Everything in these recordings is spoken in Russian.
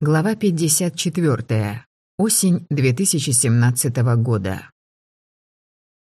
Глава 54. Осень 2017 года.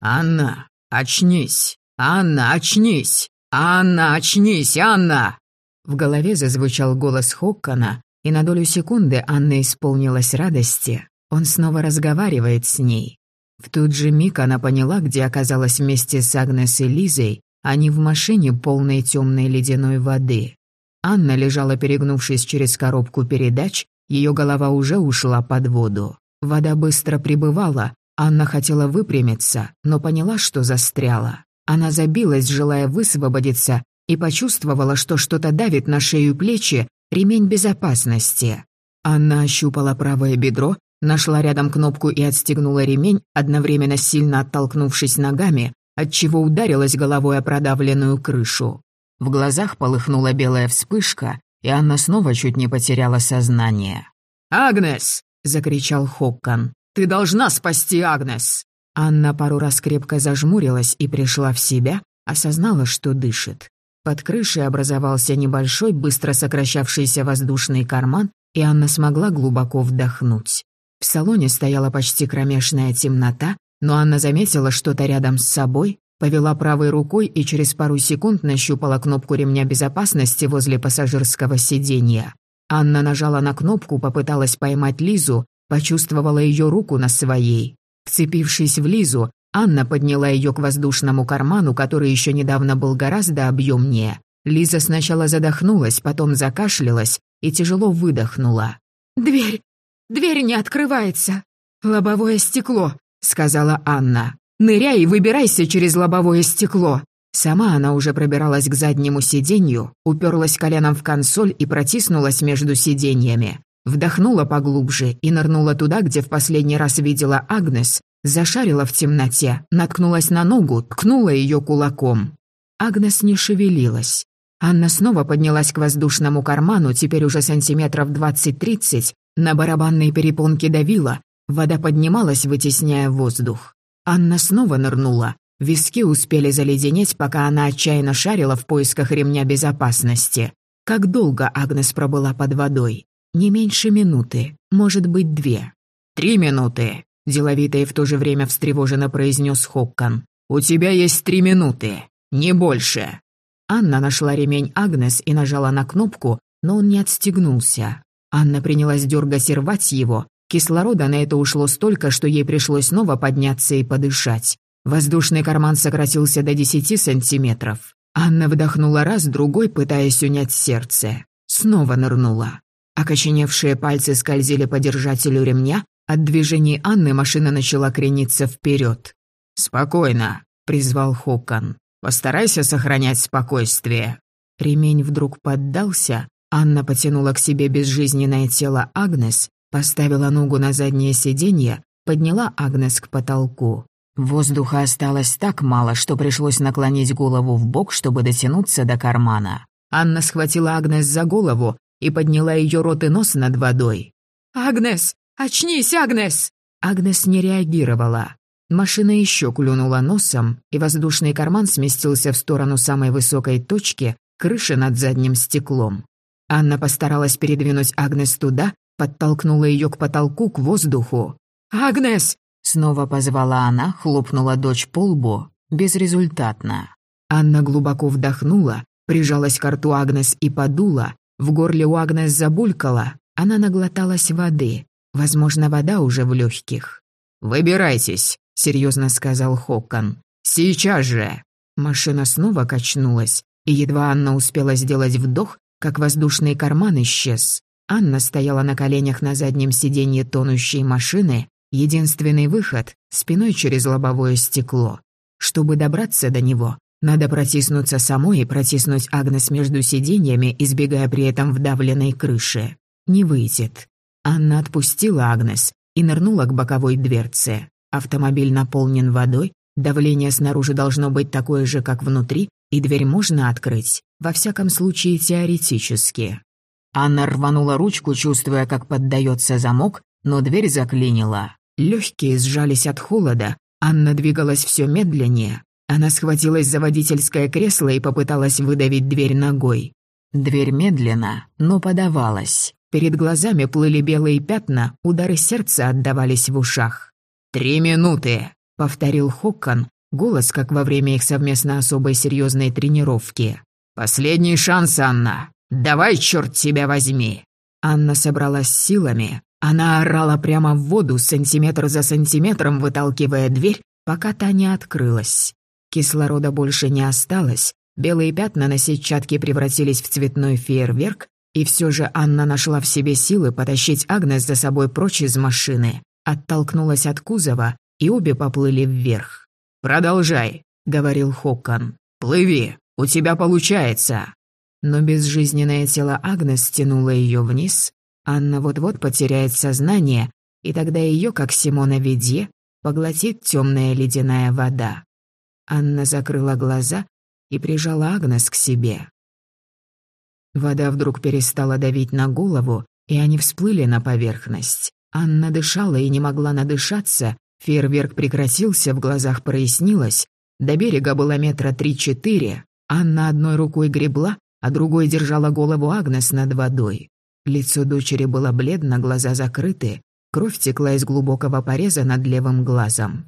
«Анна, очнись! Анна, очнись! Анна, очнись, Анна!» В голове зазвучал голос Хоккана, и на долю секунды Анна исполнилась радости. Он снова разговаривает с ней. В тот же миг она поняла, где оказалась вместе с Агнес и Лизой, они в машине, полной темной ледяной воды. Анна лежала, перегнувшись через коробку передач, ее голова уже ушла под воду. Вода быстро прибывала, Анна хотела выпрямиться, но поняла, что застряла. Она забилась, желая высвободиться, и почувствовала, что что-то давит на шею плечи, ремень безопасности. Анна ощупала правое бедро, нашла рядом кнопку и отстегнула ремень, одновременно сильно оттолкнувшись ногами, отчего ударилась головой о продавленную крышу. В глазах полыхнула белая вспышка, и Анна снова чуть не потеряла сознание. «Агнес!» — закричал Хоккан. «Ты должна спасти Агнес!» Анна пару раз крепко зажмурилась и пришла в себя, осознала, что дышит. Под крышей образовался небольшой, быстро сокращавшийся воздушный карман, и Анна смогла глубоко вдохнуть. В салоне стояла почти кромешная темнота, но Анна заметила что-то рядом с собой, Повела правой рукой и через пару секунд нащупала кнопку ремня безопасности возле пассажирского сиденья. Анна нажала на кнопку, попыталась поймать Лизу, почувствовала ее руку на своей. Вцепившись в Лизу, Анна подняла ее к воздушному карману, который еще недавно был гораздо объемнее. Лиза сначала задохнулась, потом закашлялась и тяжело выдохнула. «Дверь! Дверь не открывается!» «Лобовое стекло», — сказала Анна. Ныряй и выбирайся через лобовое стекло». Сама она уже пробиралась к заднему сиденью, уперлась коленом в консоль и протиснулась между сиденьями. Вдохнула поглубже и нырнула туда, где в последний раз видела Агнес, зашарила в темноте, наткнулась на ногу, ткнула ее кулаком. Агнес не шевелилась. Анна снова поднялась к воздушному карману, теперь уже сантиметров 20-30, на барабанной перепонке давила, вода поднималась, вытесняя воздух. Анна снова нырнула. Виски успели заледенеть, пока она отчаянно шарила в поисках ремня безопасности. Как долго Агнес пробыла под водой? Не меньше минуты, может быть, две. «Три минуты», — деловито и в то же время встревоженно произнес Хоккан. «У тебя есть три минуты, не больше». Анна нашла ремень Агнес и нажала на кнопку, но он не отстегнулся. Анна принялась дергать и рвать его, Кислорода на это ушло столько, что ей пришлось снова подняться и подышать. Воздушный карман сократился до 10 сантиметров. Анна вдохнула раз, другой, пытаясь унять сердце. Снова нырнула. Окоченевшие пальцы скользили по держателю ремня, от движений Анны машина начала крениться вперед. «Спокойно», — призвал Хокон. «Постарайся сохранять спокойствие». Ремень вдруг поддался, Анна потянула к себе безжизненное тело Агнес Поставила ногу на заднее сиденье, подняла Агнес к потолку. Воздуха осталось так мало, что пришлось наклонить голову в бок, чтобы дотянуться до кармана. Анна схватила Агнес за голову и подняла ее рот и нос над водой. «Агнес! Очнись, Агнес!» Агнес не реагировала. Машина еще клюнула носом, и воздушный карман сместился в сторону самой высокой точки, крыши над задним стеклом. Анна постаралась передвинуть Агнес туда, подтолкнула ее к потолку, к воздуху. «Агнес!» — снова позвала она, хлопнула дочь по лбу. Безрезультатно. Анна глубоко вдохнула, прижалась к рту Агнес и подула. В горле у Агнес забулькала. Она наглоталась воды. Возможно, вода уже в легких. «Выбирайтесь», — серьезно сказал Хокон. «Сейчас же!» Машина снова качнулась, и едва Анна успела сделать вдох, как воздушный карман исчез. Анна стояла на коленях на заднем сиденье тонущей машины, единственный выход — спиной через лобовое стекло. Чтобы добраться до него, надо протиснуться самой и протиснуть Агнес между сиденьями, избегая при этом вдавленной крыши. Не выйдет. Анна отпустила Агнес и нырнула к боковой дверце. Автомобиль наполнен водой, давление снаружи должно быть такое же, как внутри, и дверь можно открыть, во всяком случае теоретически. Анна рванула ручку, чувствуя, как поддается замок, но дверь заклинила. Легкие сжались от холода. Анна двигалась все медленнее. Она схватилась за водительское кресло и попыталась выдавить дверь ногой. Дверь медленно, но подавалась. Перед глазами плыли белые пятна, удары сердца отдавались в ушах. «Три минуты!» — повторил Хоккан, голос, как во время их совместно особой серьезной тренировки. «Последний шанс, Анна! Давай, черт тебя возьми!» Анна собралась силами. Она орала прямо в воду, сантиметр за сантиметром выталкивая дверь, пока та не открылась. Кислорода больше не осталось, белые пятна на сетчатке превратились в цветной фейерверк, и все же Анна нашла в себе силы потащить Агнес за собой прочь из машины, оттолкнулась от кузова, и обе поплыли вверх. «Продолжай», — говорил Хоккан. «Плыви, у тебя получается». Но безжизненное тело Агнес стянуло ее вниз, Анна вот-вот потеряет сознание, и тогда ее, как Симона Ведье, поглотит темная ледяная вода. Анна закрыла глаза и прижала Агнес к себе. Вода вдруг перестала давить на голову, и они всплыли на поверхность. Анна дышала и не могла надышаться, фейерверк прекратился, в глазах прояснилось. До берега было метра три-четыре. Анна одной рукой гребла, а другой держала голову Агнес над водой. Лицо дочери было бледно, глаза закрыты, кровь текла из глубокого пореза над левым глазом.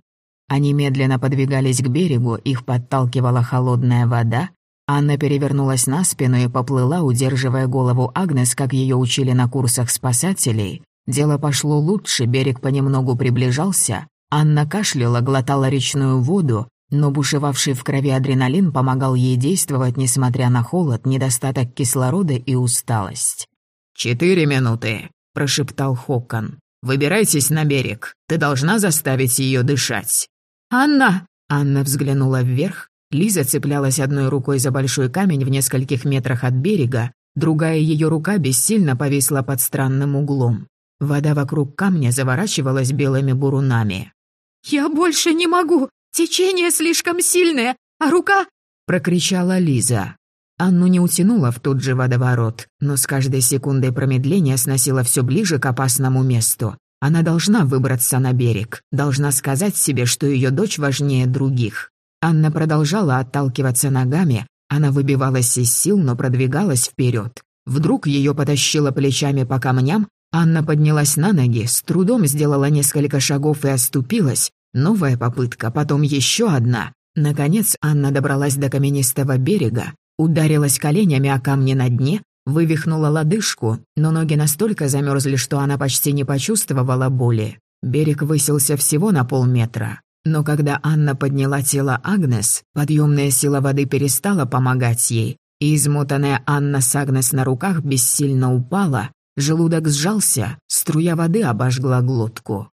Они медленно подвигались к берегу, их подталкивала холодная вода. Анна перевернулась на спину и поплыла, удерживая голову Агнес, как ее учили на курсах спасателей. Дело пошло лучше, берег понемногу приближался. Анна кашляла, глотала речную воду, но бушевавший в крови адреналин помогал ей действовать, несмотря на холод, недостаток кислорода и усталость. «Четыре минуты», — прошептал Хокон. «Выбирайтесь на берег. Ты должна заставить ее дышать». «Анна!» Анна взглянула вверх. Лиза цеплялась одной рукой за большой камень в нескольких метрах от берега, другая ее рука бессильно повисла под странным углом. Вода вокруг камня заворачивалась белыми бурунами. «Я больше не могу! Течение слишком сильное, а рука...» — прокричала Лиза. Анну не утянула в тот же водоворот, но с каждой секундой промедления сносила все ближе к опасному месту. Она должна выбраться на берег, должна сказать себе, что ее дочь важнее других. Анна продолжала отталкиваться ногами, она выбивалась из сил, но продвигалась вперед. Вдруг ее потащило плечами по камням, Анна поднялась на ноги, с трудом сделала несколько шагов и оступилась. Новая попытка, потом еще одна. Наконец Анна добралась до каменистого берега, ударилась коленями о камни на дне, Вывихнула лодыжку, но ноги настолько замерзли, что она почти не почувствовала боли. Берег высился всего на полметра. Но когда Анна подняла тело Агнес, подъемная сила воды перестала помогать ей, и измотанная Анна с Агнес на руках бессильно упала, желудок сжался, струя воды обожгла глотку.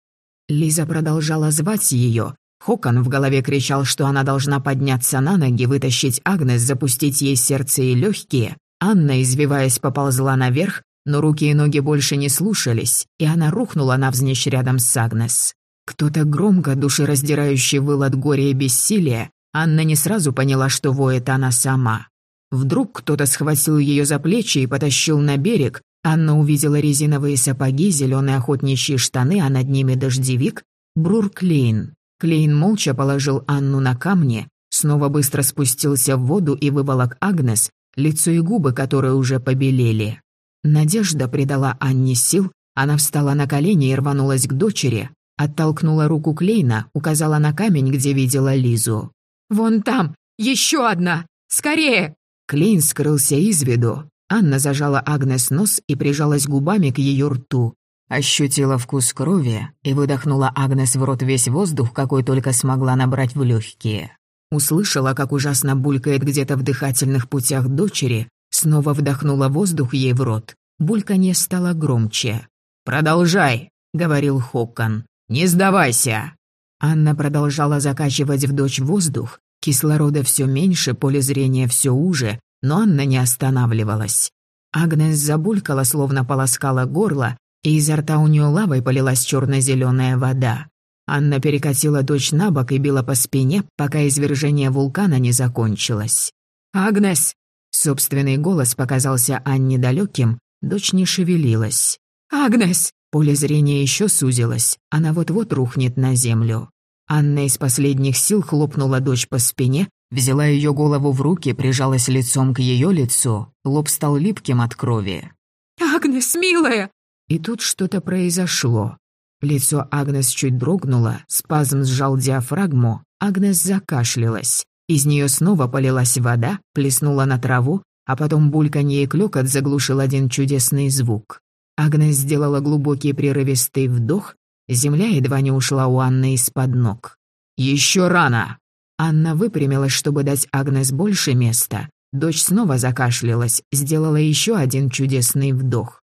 Лиза продолжала звать ее. Хокон в голове кричал, что она должна подняться на ноги, вытащить Агнес, запустить ей сердце и легкие, Анна, извиваясь, поползла наверх, но руки и ноги больше не слушались, и она рухнула навзничь рядом с Агнес. Кто-то громко, душераздирающий выл от горя и бессилия, Анна не сразу поняла, что воет она сама. Вдруг кто-то схватил ее за плечи и потащил на берег, Анна увидела резиновые сапоги, зеленые охотничьи штаны, а над ними дождевик. Брур Клейн. Клейн молча положил Анну на камни, снова быстро спустился в воду и выволок Агнес, лицо и губы, которые уже побелели. Надежда придала Анне сил, она встала на колени и рванулась к дочери, оттолкнула руку Клейна, указала на камень, где видела Лизу. «Вон там! Еще одна! Скорее!» Клейн скрылся из виду. Анна зажала Агнес нос и прижалась губами к ее рту. Ощутила вкус крови и выдохнула Агнес в рот весь воздух, какой только смогла набрать в легкие. Услышала, как ужасно булькает где-то в дыхательных путях дочери, снова вдохнула воздух ей в рот. Бульканье стало громче. «Продолжай», — говорил Хоккан. «Не сдавайся». Анна продолжала закачивать в дочь воздух. Кислорода все меньше, поле зрения все уже, но Анна не останавливалась. Агнес забулькала, словно полоскала горло, и изо рта у нее лавой полилась черно-зеленая вода. Анна перекатила дочь на бок и била по спине, пока извержение вулкана не закончилось. «Агнес!» Собственный голос показался Анне далеким, дочь не шевелилась. «Агнес!» Поле зрения еще сузилось, она вот-вот рухнет на землю. Анна из последних сил хлопнула дочь по спине, взяла ее голову в руки, прижалась лицом к ее лицу, лоб стал липким от крови. «Агнес, милая!» И тут что-то произошло. Лицо Агнес чуть дрогнуло, спазм сжал диафрагму, Агнес закашлялась. Из нее снова полилась вода, плеснула на траву, а потом бульканье и клёкот заглушил один чудесный звук. Агнес сделала глубокий прерывистый вдох, земля едва не ушла у Анны из-под ног. «Еще рано!» Анна выпрямилась, чтобы дать Агнес больше места. Дочь снова закашлялась, сделала еще один чудесный вдох.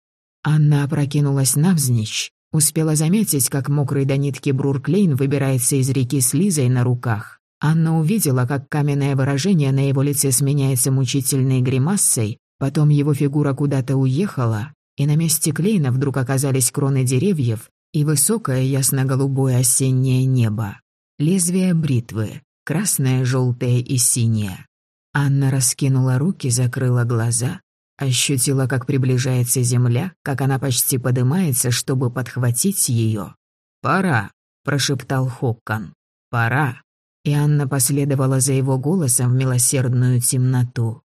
Анна опрокинулась навзничь, успела заметить, как мокрый до нитки Брур выбирается из реки с Лизой на руках. Анна увидела, как каменное выражение на его лице сменяется мучительной гримасой, потом его фигура куда-то уехала, и на месте Клейна вдруг оказались кроны деревьев и высокое ясно-голубое осеннее небо. Лезвие бритвы, красное, желтое и синее. Анна раскинула руки, закрыла глаза, ощутила, как приближается земля, как она почти поднимается, чтобы подхватить ее. «Пора», — прошептал Хоккан. «Пора». И Анна последовала за его голосом в милосердную темноту.